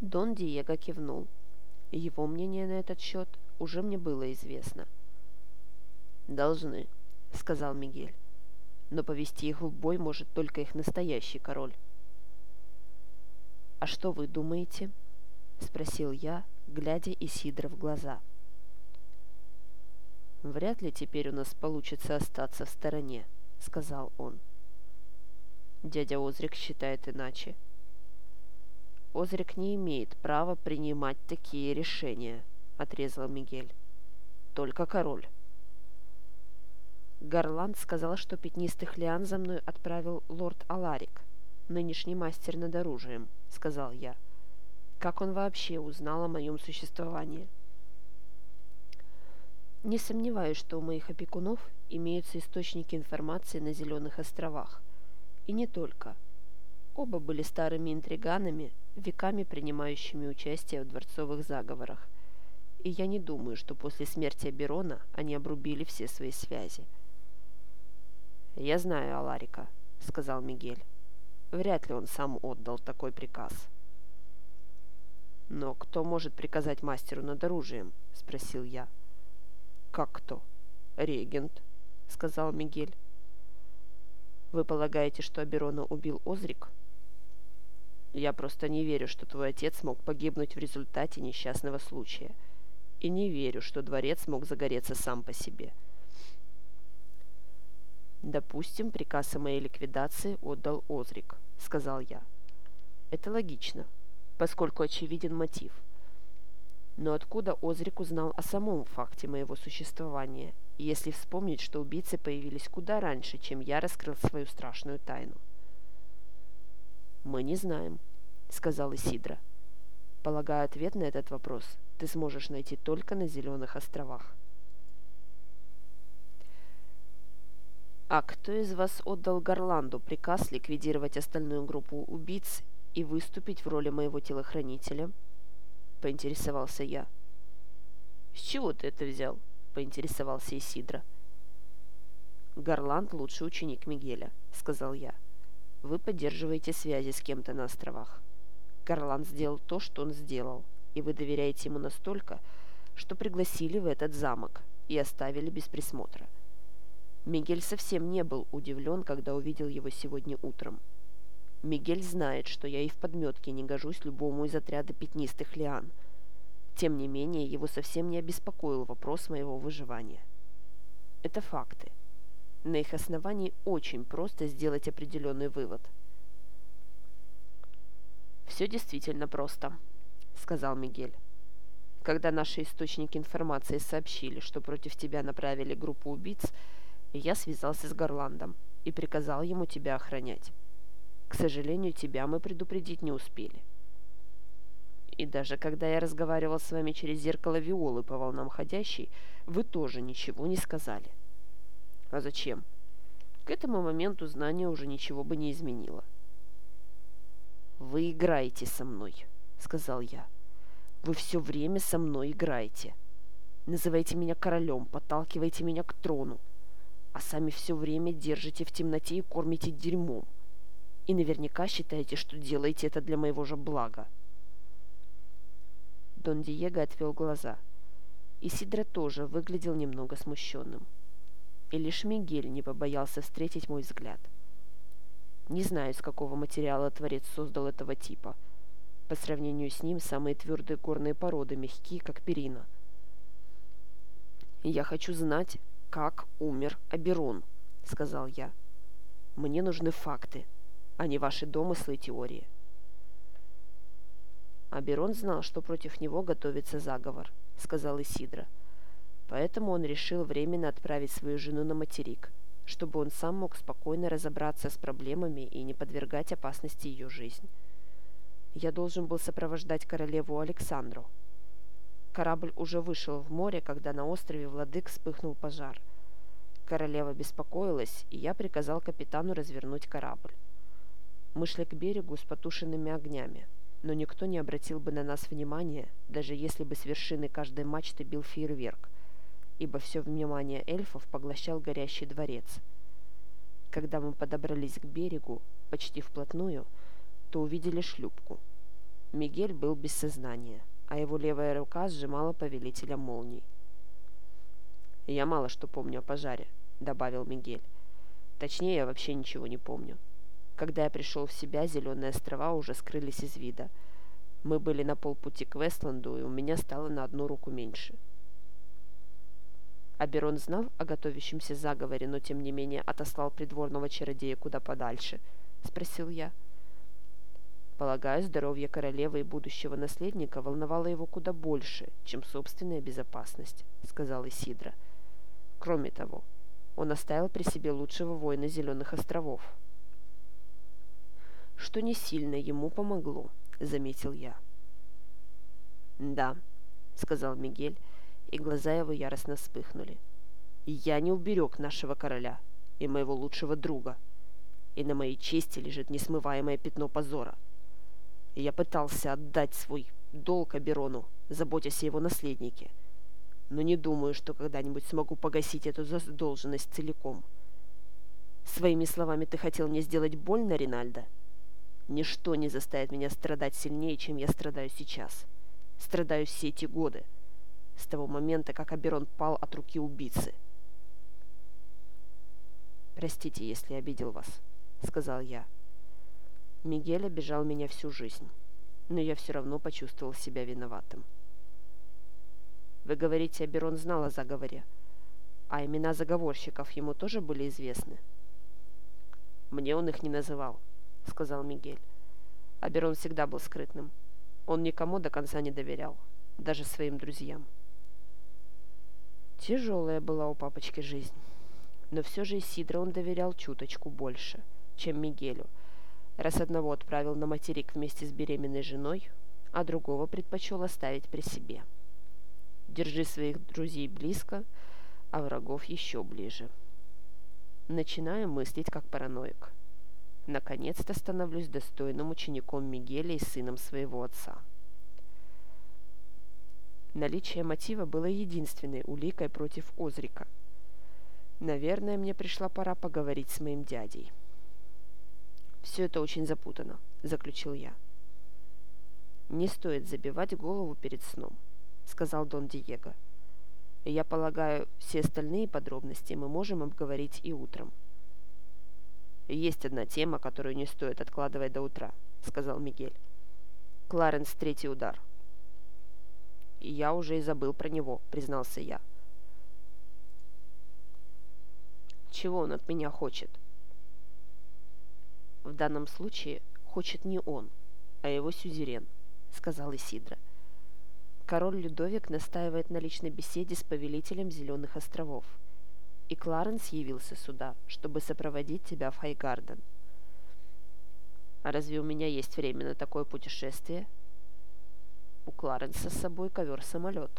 Дон Диего кивнул. Его мнение на этот счет уже мне было известно. «Должны», — сказал Мигель. «Но повести их в бой может только их настоящий король». «А что вы думаете?» — спросил я, глядя Исидро в глаза. «Вряд ли теперь у нас получится остаться в стороне», — сказал он. Дядя Озрик считает иначе. Озрик не имеет права принимать такие решения, отрезал Мигель. Только король. Гарланд сказал, что пятнистых лиан за мной отправил лорд Аларик, нынешний мастер над оружием, сказал я. Как он вообще узнал о моем существовании? Не сомневаюсь, что у моих опекунов имеются источники информации на Зеленых островах. И не только. Оба были старыми интриганами, веками принимающими участие в дворцовых заговорах. И я не думаю, что после смерти Аберона они обрубили все свои связи. «Я знаю Аларика», — сказал Мигель. «Вряд ли он сам отдал такой приказ». «Но кто может приказать мастеру над оружием?» — спросил я. «Как кто?» «Регент», — сказал Мигель. «Вы полагаете, что Аберона убил Озрик?» «Я просто не верю, что твой отец мог погибнуть в результате несчастного случая. И не верю, что дворец мог загореться сам по себе». «Допустим, приказ о моей ликвидации отдал Озрик», — сказал я. «Это логично, поскольку очевиден мотив. Но откуда Озрик узнал о самом факте моего существования, если вспомнить, что убийцы появились куда раньше, чем я раскрыл свою страшную тайну? «Мы не знаем», — сказал Исидра. «Полагаю, ответ на этот вопрос ты сможешь найти только на Зеленых островах». «А кто из вас отдал Гарланду приказ ликвидировать остальную группу убийц и выступить в роли моего телохранителя?» — поинтересовался я. «С чего ты это взял?» — поинтересовался Исидра. «Гарланд — лучший ученик Мигеля», — сказал я. «Вы поддерживаете связи с кем-то на островах. Гарланд сделал то, что он сделал, и вы доверяете ему настолько, что пригласили в этот замок и оставили без присмотра. Мигель совсем не был удивлен, когда увидел его сегодня утром. Мигель знает, что я и в подметке не гожусь любому из отряда пятнистых лиан. Тем не менее, его совсем не обеспокоил вопрос моего выживания. Это факты. На их основании очень просто сделать определенный вывод. «Все действительно просто», — сказал Мигель. «Когда наши источники информации сообщили, что против тебя направили группу убийц, я связался с Гарландом и приказал ему тебя охранять. К сожалению, тебя мы предупредить не успели. И даже когда я разговаривал с вами через зеркало Виолы по волнам ходящей, вы тоже ничего не сказали. А зачем? К этому моменту знание уже ничего бы не изменило. «Вы играете со мной», — сказал я. «Вы все время со мной играете. Называете меня королем, подталкиваете меня к трону, а сами все время держите в темноте и кормите дерьмом и наверняка считаете, что делаете это для моего же блага. Дон Диего отвел глаза. Исидро тоже выглядел немного смущенным. И лишь Мигель не побоялся встретить мой взгляд. Не знаю, из какого материала творец создал этого типа. По сравнению с ним самые твердые горные породы мягкие, как перина. «Я хочу знать, как умер Аберон», — сказал я. «Мне нужны факты» а не ваши домыслы и теории. Аберон знал, что против него готовится заговор, сказал Исидра. Поэтому он решил временно отправить свою жену на материк, чтобы он сам мог спокойно разобраться с проблемами и не подвергать опасности ее жизнь. Я должен был сопровождать королеву Александру. Корабль уже вышел в море, когда на острове Владык вспыхнул пожар. Королева беспокоилась, и я приказал капитану развернуть корабль. Мы шли к берегу с потушенными огнями, но никто не обратил бы на нас внимания, даже если бы с вершины каждой мачты бил фейерверк, ибо все внимание эльфов поглощал горящий дворец. Когда мы подобрались к берегу, почти вплотную, то увидели шлюпку. Мигель был без сознания, а его левая рука сжимала повелителя молний. «Я мало что помню о пожаре», — добавил Мигель. «Точнее, я вообще ничего не помню. Когда я пришел в себя, зеленые острова уже скрылись из вида. Мы были на полпути к Вестланду, и у меня стало на одну руку меньше». Аберон знал о готовящемся заговоре, но тем не менее отослал придворного чародея куда подальше, — спросил я. Полагаю, здоровье королевы и будущего наследника волновало его куда больше, чем собственная безопасность, — сказал Исидра. — Кроме того, он оставил при себе лучшего воина Зеленых островов. Что не сильно ему помогло, заметил я. «Да», — сказал Мигель, и глаза его яростно вспыхнули. «Я не уберег нашего короля и моего лучшего друга, и на моей чести лежит несмываемое пятно позора. Я пытался отдать свой долг Аберону, заботясь о его наследнике, — но не думаю, что когда-нибудь смогу погасить эту задолженность целиком. Своими словами ты хотел мне сделать больно, Ринальдо? Ничто не заставит меня страдать сильнее, чем я страдаю сейчас. Страдаю все эти годы, с того момента, как Аберон пал от руки убийцы. «Простите, если обидел вас», — сказал я. Мигель обижал меня всю жизнь, но я все равно почувствовал себя виноватым. Вы говорите, Аберон знал о заговоре. А имена заговорщиков ему тоже были известны? Мне он их не называл, сказал Мигель. Аберон всегда был скрытным. Он никому до конца не доверял, даже своим друзьям. Тяжелая была у папочки жизнь. Но все же Исидро он доверял чуточку больше, чем Мигелю, раз одного отправил на материк вместе с беременной женой, а другого предпочел оставить при себе. — Держи своих друзей близко, а врагов еще ближе. Начинаю мыслить как параноик. Наконец-то становлюсь достойным учеником Мигеля и сыном своего отца. Наличие мотива было единственной уликой против Озрика. Наверное, мне пришла пора поговорить с моим дядей. «Все это очень запутано», — заключил я. «Не стоит забивать голову перед сном. — сказал Дон Диего. «Я полагаю, все остальные подробности мы можем обговорить и утром». «Есть одна тема, которую не стоит откладывать до утра», — сказал Мигель. «Кларенс третий удар». И «Я уже и забыл про него», — признался я. «Чего он от меня хочет?» «В данном случае хочет не он, а его сюзерен», — сказал Исидра. Король Людовик настаивает на личной беседе с повелителем Зеленых островов. И Кларенс явился сюда, чтобы сопроводить тебя в Хайгарден. А разве у меня есть время на такое путешествие? У Кларенса с собой ковер-самолет.